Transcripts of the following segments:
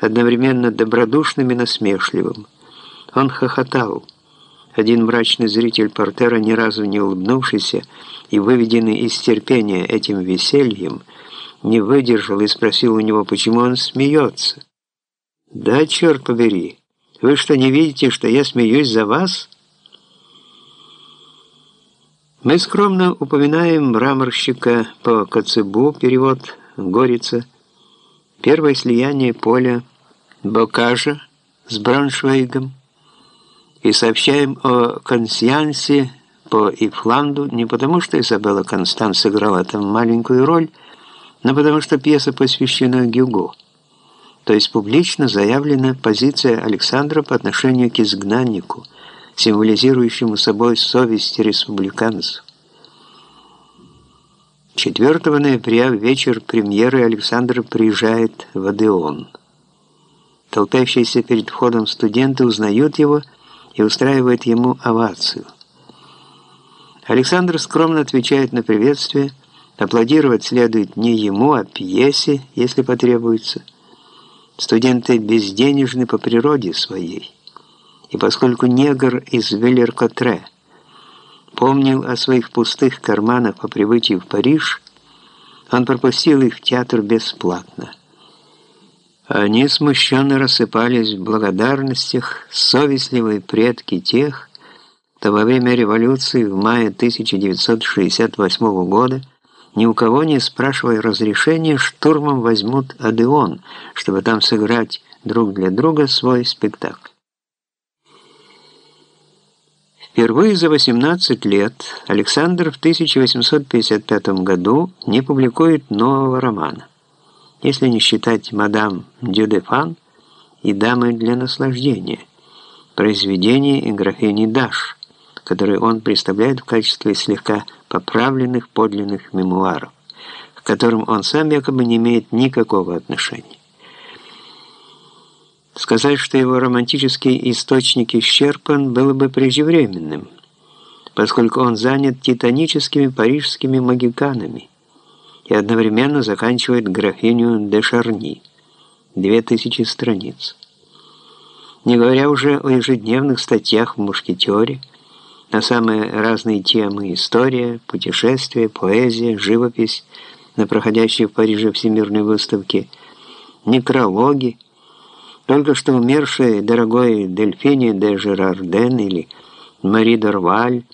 одновременно добродушным и насмешливым. Он хохотал. Один мрачный зритель портера, ни разу не улыбнувшийся и выведенный из терпения этим весельем, не выдержал и спросил у него, почему он смеется. «Да, черт побери, вы что, не видите, что я смеюсь за вас?» Мы скромно упоминаем мраморщика по Коцебу, перевод Горица, первое слияние поля Бокажа с Брауншвейгом, и сообщаем о консьянсе по Ифланду не потому, что Изабелла Констант сыграла там маленькую роль, но потому что пьеса посвящена Гюго. То есть публично заявлена позиция Александра по отношению к изгнаннику – символизирующему собой совесть республиканцев. 4 ноября в вечер премьеры Александр приезжает в Адеон. Толпящиеся перед входом студенты узнают его и устраивают ему овацию. Александр скромно отвечает на приветствие, аплодировать следует не ему, а пьесе, если потребуется. Студенты безденежны по природе своей и поскольку негр из Велеркотре помнил о своих пустых карманах по прибытии в Париж, он пропустил их в театр бесплатно. Они смущенно рассыпались в благодарностях, совестливые предки тех, кто во время революции в мае 1968 года ни у кого не спрашивая разрешения, штурмом возьмут Адеон, чтобы там сыграть друг для друга свой спектакль. Впервые за 18 лет Александр в 1855 году не публикует нового романа, если не считать «Мадам Дюдефан» и «Дамы для наслаждения», произведение графини Даш, которое он представляет в качестве слегка поправленных подлинных мемуаров, к которым он сам якобы не имеет никакого отношения. Сказать, что его романтический источник исчерпан, было бы преждевременным, поскольку он занят титаническими парижскими магиканами и одновременно заканчивает графиню де Шарни, две тысячи страниц. Не говоря уже о ежедневных статьях в «Мушкетере», на самые разные темы – история, путешествия, поэзия, живопись на проходящей в Париже всемирной выставке, некрологи – только что умершая дорогой Дельфине де Жерарден или Мари Дорваль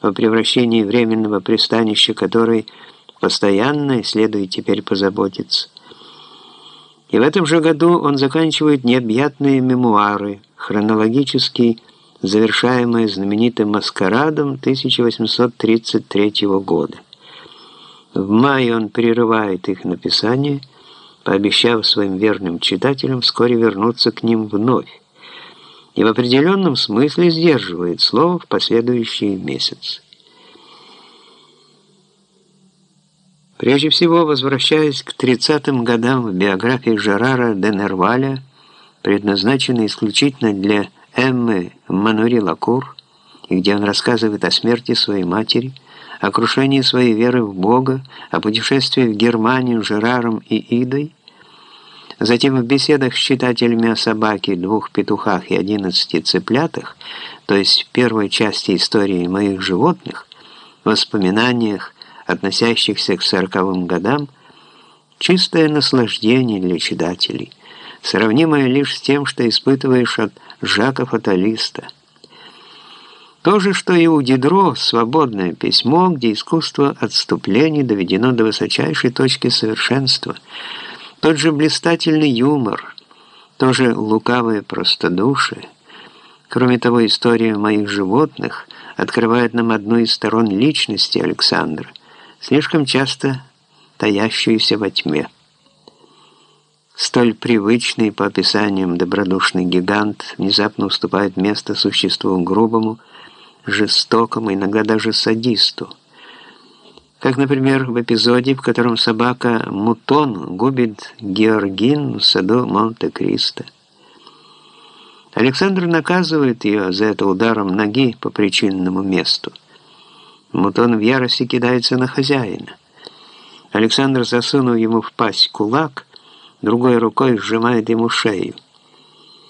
о превращении временного пристанища которой постоянно следует теперь позаботиться. И в этом же году он заканчивает необъятные мемуары, хронологически завершаемые знаменитым «Маскарадом» 1833 года. В мае он прерывает их написание – пообещав своим верным читателям вскоре вернуться к ним вновь, и в определенном смысле сдерживает слово в последующие месяцы. Прежде всего, возвращаясь к 30-м годам в биографии Жерара де Нерваля, предназначенной исключительно для Эммы Манури Лакур, и где он рассказывает о смерти своей матери, о крушении своей веры в Бога, о путешествии в Германию Жераром и Идой, Затем в беседах с читателями о собаке, двух петухах и одиннадцати цыплятах, то есть в первой части истории моих животных, воспоминаниях, относящихся к сороковым годам, чистое наслаждение для читателей, сравнимое лишь с тем, что испытываешь от Жака Фаталиста. То же, что и у Дидро, свободное письмо, где искусство отступлений доведено до высочайшей точки совершенства – тот же блистательный юмор, тоже лукавое простодушие. Кроме того, история моих животных открывает нам одну из сторон личности Александра, слишком часто таящуюся во тьме. Столь привычный по описаниям добродушный гигант внезапно уступает место существу грубому, жестокому, иногда даже садисту как, например, в эпизоде, в котором собака Мутон губит Георгин в саду Монте-Кристо. Александр наказывает ее за это ударом ноги по причинному месту. Мутон в ярости кидается на хозяина. Александр, засунув ему в пасть кулак, другой рукой сжимает ему шею.